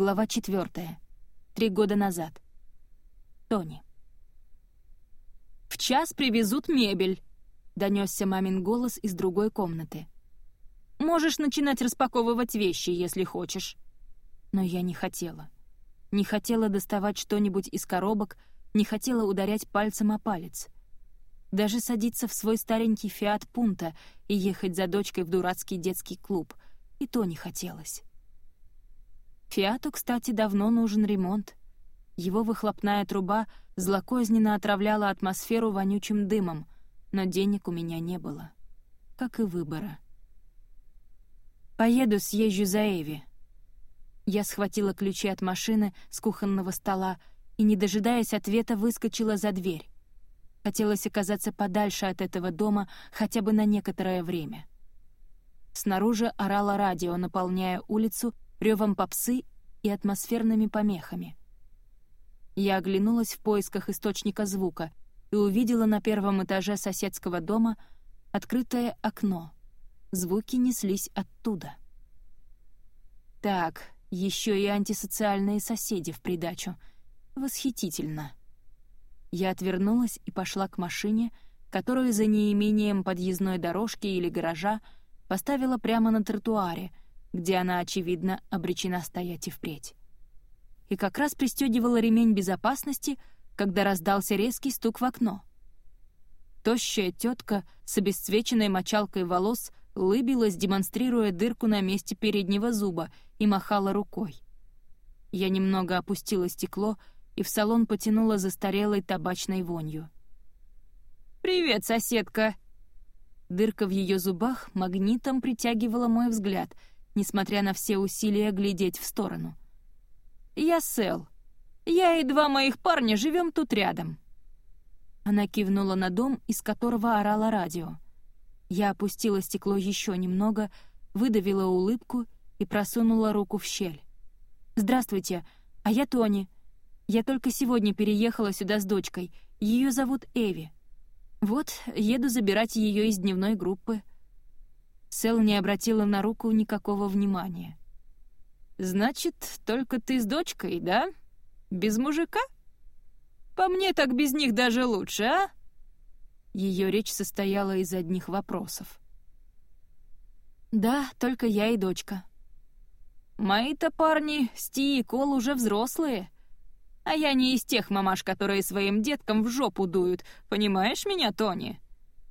Глава четвертая. Три года назад. Тони. «В час привезут мебель», — донесся мамин голос из другой комнаты. «Можешь начинать распаковывать вещи, если хочешь». Но я не хотела. Не хотела доставать что-нибудь из коробок, не хотела ударять пальцем о палец. Даже садиться в свой старенький «Фиат Пунта» и ехать за дочкой в дурацкий детский клуб. И то не хотелось. Фиату, кстати, давно нужен ремонт. Его выхлопная труба злокозненно отравляла атмосферу вонючим дымом, но денег у меня не было. Как и выбора. «Поеду, съезжу за Эви». Я схватила ключи от машины с кухонного стола и, не дожидаясь ответа, выскочила за дверь. Хотелось оказаться подальше от этого дома хотя бы на некоторое время. Снаружи орало радио, наполняя улицу ревом попсы и атмосферными помехами. Я оглянулась в поисках источника звука и увидела на первом этаже соседского дома открытое окно. Звуки неслись оттуда. Так, еще и антисоциальные соседи в придачу. Восхитительно. Я отвернулась и пошла к машине, которую за неимением подъездной дорожки или гаража поставила прямо на тротуаре, где она, очевидно, обречена стоять и впредь. И как раз пристегивала ремень безопасности, когда раздался резкий стук в окно. Тощая тетка с обесцвеченной мочалкой волос лыбилась, демонстрируя дырку на месте переднего зуба, и махала рукой. Я немного опустила стекло и в салон потянула застарелой табачной вонью. «Привет, соседка!» Дырка в ее зубах магнитом притягивала мой взгляд — несмотря на все усилия глядеть в сторону. «Я Сэл. Я и два моих парня живем тут рядом». Она кивнула на дом, из которого орало радио. Я опустила стекло еще немного, выдавила улыбку и просунула руку в щель. «Здравствуйте, а я Тони. Я только сегодня переехала сюда с дочкой. Ее зовут Эви. Вот, еду забирать ее из дневной группы». Сэл не обратила на руку никакого внимания. «Значит, только ты с дочкой, да? Без мужика? По мне так без них даже лучше, а?» Ее речь состояла из одних вопросов. «Да, только я и дочка». «Мои-то парни, Сти и Кол, уже взрослые. А я не из тех мамаш, которые своим деткам в жопу дуют, понимаешь меня, Тони?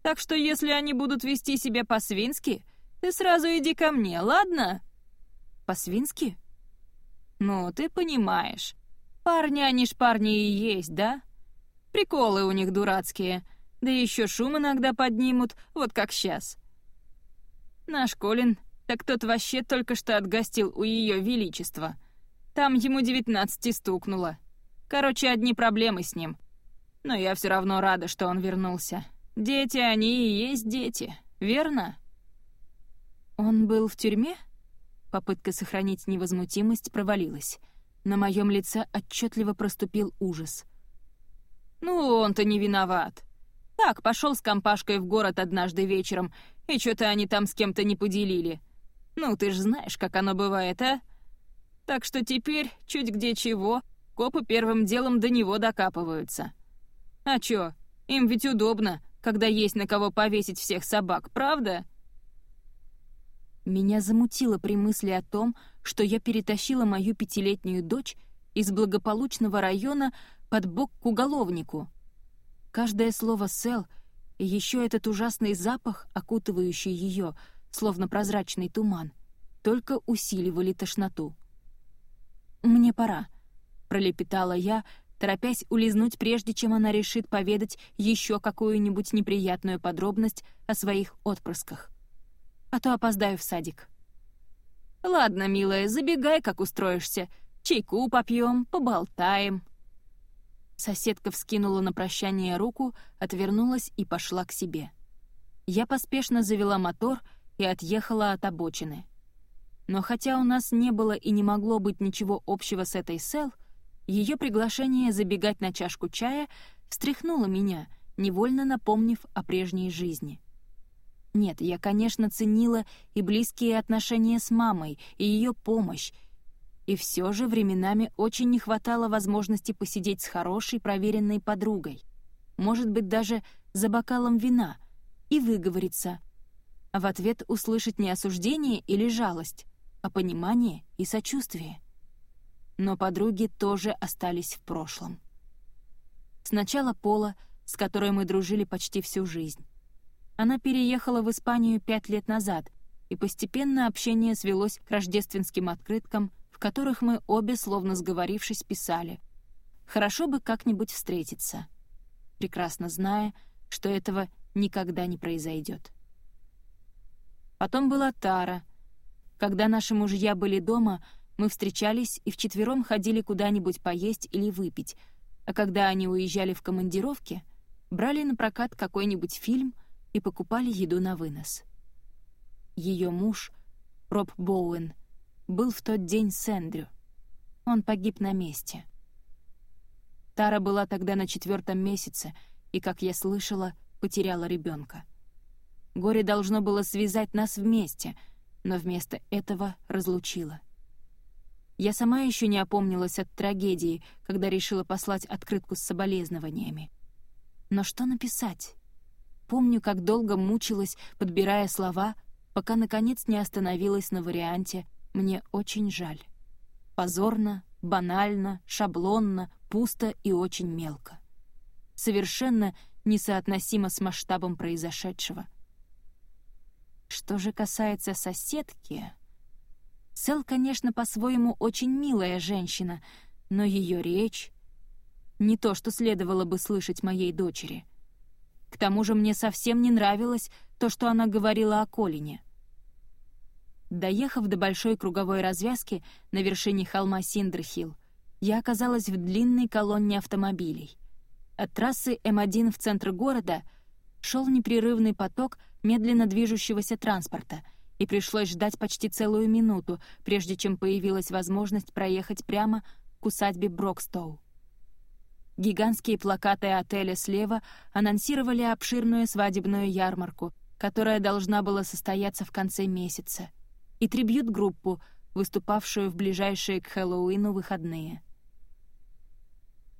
Так что если они будут вести себя по-свински, ты сразу иди ко мне, ладно?» «По-свински?» «Ну, ты понимаешь. Парни они ж парни и есть, да? Приколы у них дурацкие, да еще шум иногда поднимут, вот как сейчас. Наш Колин, так тот вообще только что отгостил у Ее Величества. Там ему девятнадцати стукнуло. Короче, одни проблемы с ним. Но я все равно рада, что он вернулся. Дети они и есть дети, верно?» «Он был в тюрьме?» Попытка сохранить невозмутимость провалилась. На моем лице отчетливо проступил ужас. «Ну, он-то не виноват. Так, пошел с компашкой в город однажды вечером, и что-то они там с кем-то не поделили. Ну, ты ж знаешь, как оно бывает, а? Так что теперь, чуть где чего, копы первым делом до него докапываются. А чё, им ведь удобно, когда есть на кого повесить всех собак, правда?» Меня замутило при мысли о том, что я перетащила мою пятилетнюю дочь из благополучного района под бок к уголовнику. Каждое слово «сел» и еще этот ужасный запах, окутывающий ее, словно прозрачный туман, только усиливали тошноту. «Мне пора», — пролепетала я, торопясь улизнуть, прежде чем она решит поведать еще какую-нибудь неприятную подробность о своих отпрысках а то опоздаю в садик». «Ладно, милая, забегай, как устроишься. Чайку попьем, поболтаем». Соседка вскинула на прощание руку, отвернулась и пошла к себе. Я поспешно завела мотор и отъехала от обочины. Но хотя у нас не было и не могло быть ничего общего с этой Сел, ее приглашение забегать на чашку чая встряхнуло меня, невольно напомнив о прежней жизни. Нет, я, конечно, ценила и близкие отношения с мамой, и ее помощь, И все же временами очень не хватало возможности посидеть с хорошей, проверенной подругой. Может быть, даже за бокалом вина. И выговориться. А в ответ услышать не осуждение или жалость, а понимание и сочувствие. Но подруги тоже остались в прошлом. Сначала Пола, с которой мы дружили почти всю жизнь. Она переехала в Испанию пять лет назад, и постепенно общение свелось к рождественским открыткам, в которых мы обе, словно сговорившись, писали «Хорошо бы как-нибудь встретиться», прекрасно зная, что этого никогда не произойдет. Потом была Тара. Когда наши мужья были дома, мы встречались и вчетвером ходили куда-нибудь поесть или выпить — а когда они уезжали в командировки, брали на прокат какой-нибудь фильм и покупали еду на вынос. Ее муж, Роб Боуэн, был в тот день с Эндрю. Он погиб на месте. Тара была тогда на четвертом месяце и, как я слышала, потеряла ребенка. Горе должно было связать нас вместе, но вместо этого разлучило. Я сама еще не опомнилась от трагедии, когда решила послать открытку с соболезнованиями. Но что написать? Помню, как долго мучилась, подбирая слова, пока, наконец, не остановилась на варианте «Мне очень жаль». Позорно, банально, шаблонно, пусто и очень мелко. Совершенно несоотносимо с масштабом произошедшего. Что же касается соседки... Сэл, конечно, по-своему очень милая женщина, но ее речь — не то, что следовало бы слышать моей дочери. К тому же мне совсем не нравилось то, что она говорила о Колине. Доехав до большой круговой развязки на вершине холма Синдерхилл, я оказалась в длинной колонне автомобилей. От трассы М1 в центр города шел непрерывный поток медленно движущегося транспорта — и пришлось ждать почти целую минуту, прежде чем появилась возможность проехать прямо к усадьбе Брокстоу. Гигантские плакаты отеля слева анонсировали обширную свадебную ярмарку, которая должна была состояться в конце месяца, и трибьют-группу, выступавшую в ближайшие к Хэллоуину выходные.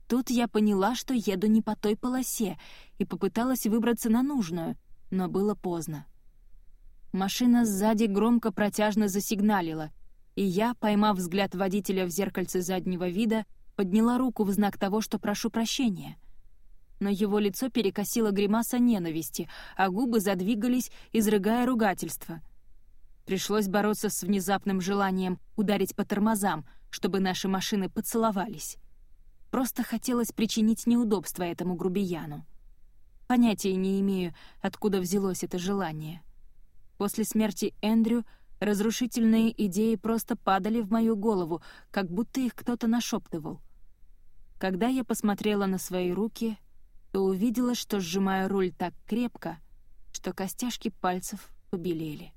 Тут я поняла, что еду не по той полосе, и попыталась выбраться на нужную, но было поздно. Машина сзади громко протяжно засигналила, и я, поймав взгляд водителя в зеркальце заднего вида, подняла руку в знак того, что прошу прощения. Но его лицо перекосило гримаса ненависти, а губы задвигались, изрыгая ругательство. Пришлось бороться с внезапным желанием ударить по тормозам, чтобы наши машины поцеловались. Просто хотелось причинить неудобство этому грубияну. Понятия не имею, откуда взялось это желание. После смерти Эндрю разрушительные идеи просто падали в мою голову, как будто их кто-то нашептывал. Когда я посмотрела на свои руки, то увидела, что сжимаю руль так крепко, что костяшки пальцев побелели.